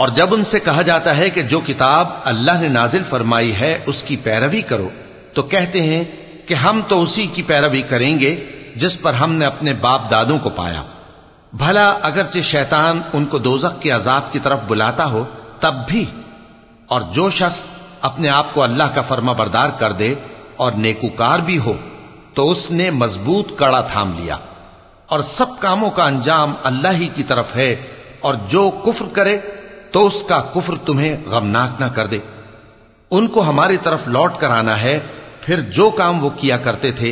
और जब उनसे कहा जाता है कि जो किताब अल्लाह ने नाजिल फरमाई है उसकी पैरवी करो तो कहते हैं कि हम तो उसी की पैरवी करेंगे जिस पर हमने अपने बाप दादों को पाया। भला अगरचे शैतान उनको दोजक के अजाब की तरफ़ बुलाता हो, तब भी। और जो शख्स अपने आप को अल्लाह का फर्मा बरदार कर दे और नेकुकार भी हो तो उसने मज़बूत कड़ा थाम लिया। और सब कामों का अंजाम अल्लाह ही की तरफ़ है, और जो कुफ्र करे तो उसका कुफ्र तुम्हें गमनाक ना कर दे। उनको हमारी तरफ़ लौट कर आना है, फिर जो काम वो किया करते थे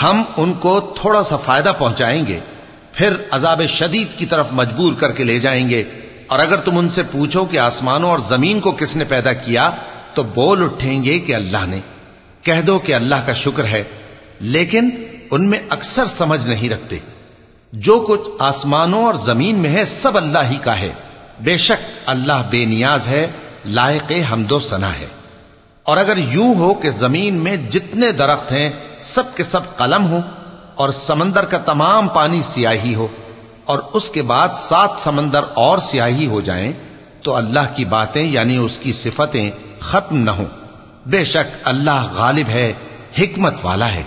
हम उनको थोड़ा सा फ़ायदा पहुंचाएँगे, फिर अजाब शदीद की तरफ़ मजबूर करके ले जाएँगे। और अगर तुम उनसे पूछो कि आसमानों और ज़मीन को किसने पैदा किया तो बोल उठेंगे कि अल्लाह ने। कह दो कि अल्लाह का शुक्र है, लेकिन उनमें अक्सर समझ नहीं रखते। जो कुछ आसमानों और ज़मीन में है, सब अल्लाह ही का है। बेशक अल्लाह बेनियाज है, लायक हमदो सना है। और अगर यूँ हो कि ज़मीन में जितने दरख्त हैं सब के सब कलम हो और समंदर का तमाम पानी सियाही हो और उसके बाद सात समंदर और सियाही हो जाएँ, तो अल्लाह की बातें यानी उसकी सिफतें खत्म न हो। बेशक अल्लाह गालिब है हिकमत वाला है।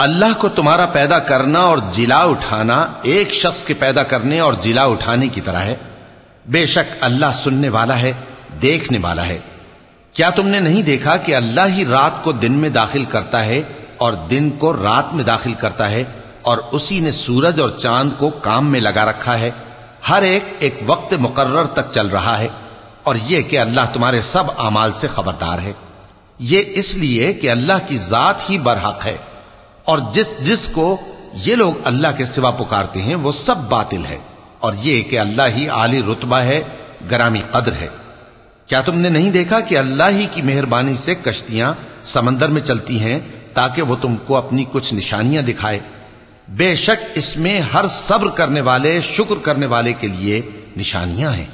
अल्लाह को तुम्हारा पैदा करना और जिला उठाना एक शख्स के पैदा करने और जिला उठाने की तरह है बेशक अल्लाह सुनने वाला है देखने वाला है क्या तुमने नहीं देखा कि अल्लाह ही रात को दिन में दाखिल करता है और दिन को रात में दाखिल करता है और उसी ने सूरज और चांद को काम में लगा रखा है हर एक एक वक्त मुकर्र तक चल रहा है और यह कि अल्लाह तुम्हारे सब अमाल से खबरदार है ये इसलिए कि अल्लाह की जात ही बरहक है। और जिस जिस को ये लोग अल्लाह के सिवा पुकारते हैं, वो सब बातिल है। और ये कि अल्लाह ही आली रुतबा है, गरामी कद्र है। क्या तुमने नहीं देखा कि अल्लाह ही की मेहरबानी से कश्तियाँ समंदर में चलती हैं, ताकि वो तुमको अपनी कुछ निशानियाँ दिखाए? बेशक इसमें हर सब्र करने वाले, शुक्र करने वाले के लिए निशानियाँ हैं।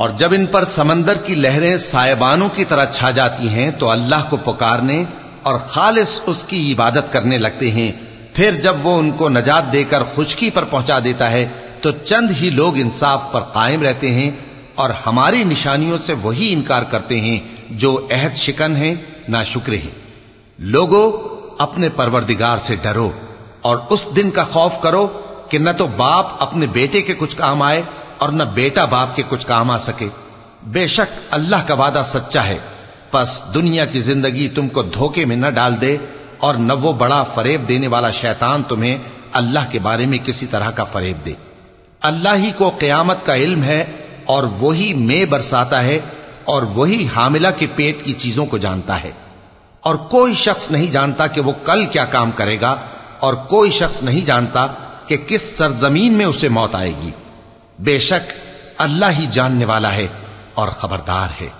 और जब इन पर समंदर की लहरें सायबानों की तरह छा जाती हैं तो अल्लाह को पुकारने और खालिस उसकी इबादत करने लगते हैं। फिर जब वो उनको नजात देकर खुशकी पर पहुँचा देता है तो चंद ही लोग इंसाफ पर कायम रहते हैं और हमारी निशानियों से वही इनकार करते हैं, जो अहद शिकन है, ना शुक्र है। लोगो, अपने परवरदिगार से डरो और उस दिन का खौफ करो कि न तो बाप अपने बेटे के कुछ काम आए और न बेटा बाप के कुछ काम आ सके। बेशक अल्लाह का वादा सच्चा है। बस दुनिया की ज़िंदगी तुमको धोखे में न डाल दे और न वो बड़ा फरेब देने वाला शैतान तुम्हें अल्लाह के बारे में किसी तरह का फरेब दे। अल्लाह ही को क्यामत का इल्म है और वही मे बरसाता है और वही हामिला के पेट की चीज़ों को जानता है। और कोई शख्स नहीं जानता कि वो कल क्या काम करेगा और कोई शख्स नहीं जानता कि किस सरजमीन में उसे मौत आएगी। बेशक अल्लाह ही जानने वाला है और खबरदार है।